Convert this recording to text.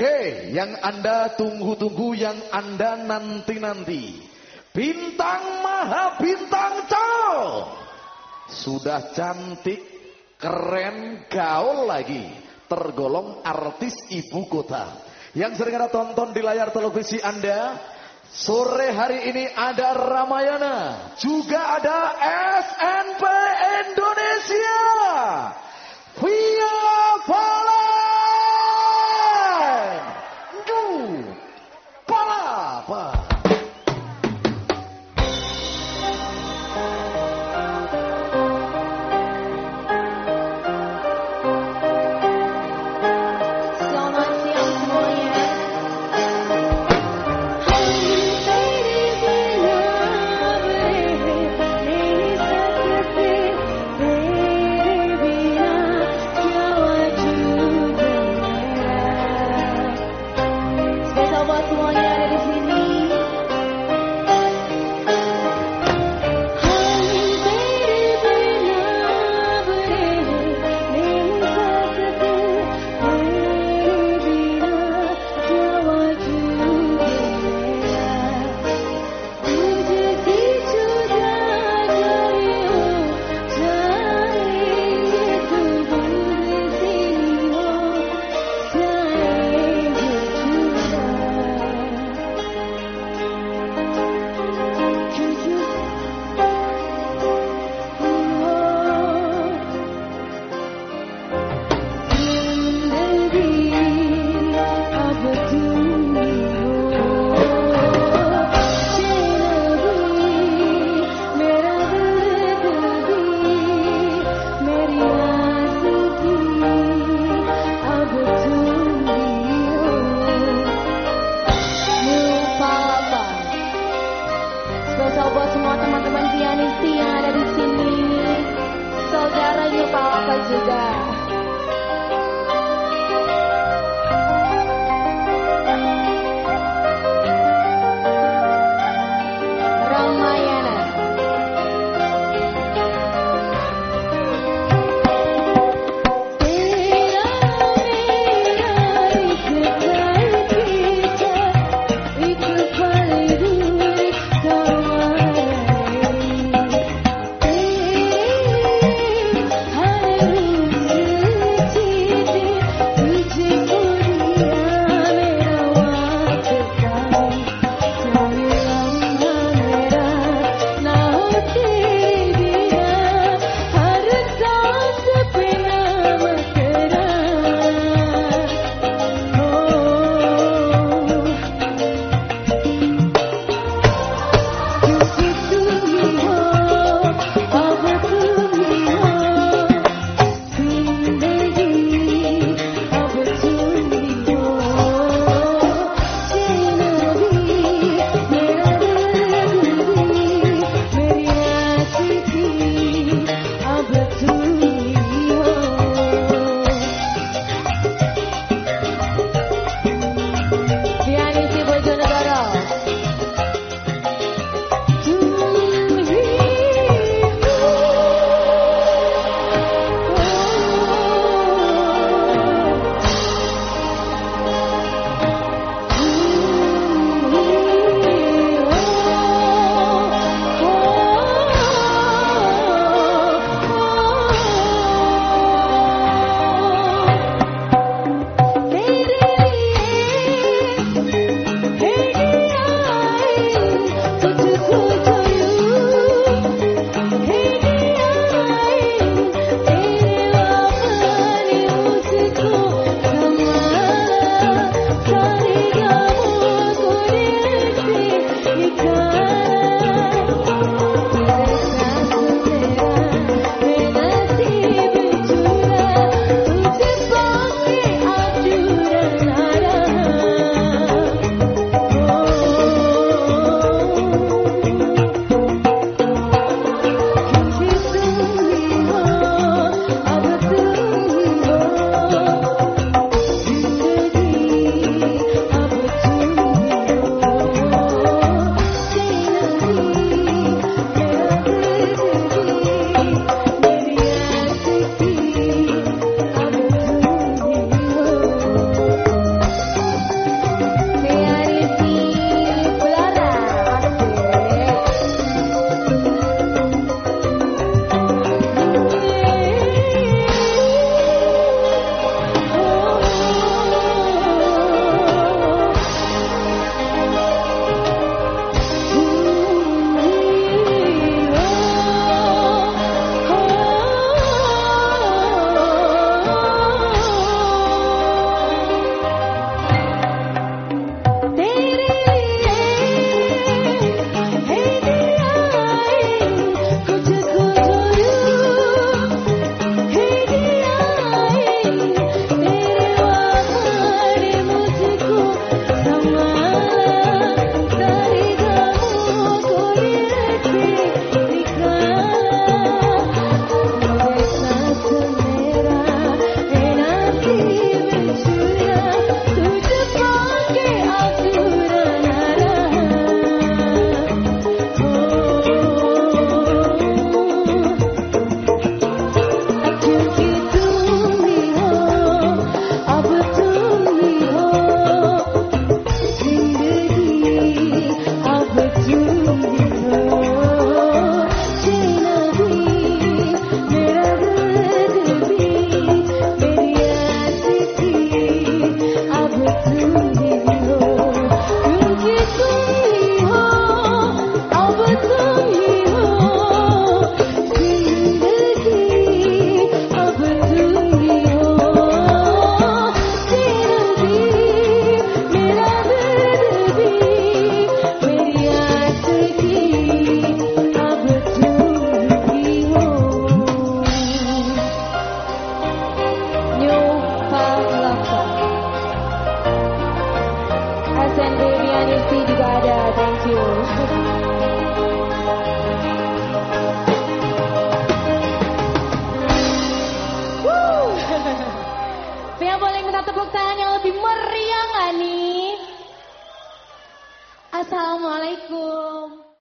Oke, yang Anda tunggu-tunggu, yang Anda nanti-nanti. Bintang Maha Bintang Cal. Sudah cantik, keren, gaul lagi. Tergolong artis ibu kota. Yang sering Anda tonton di layar televisi Anda. Sore hari ini ada Ramayana. Juga ada SNP Indonesia. Via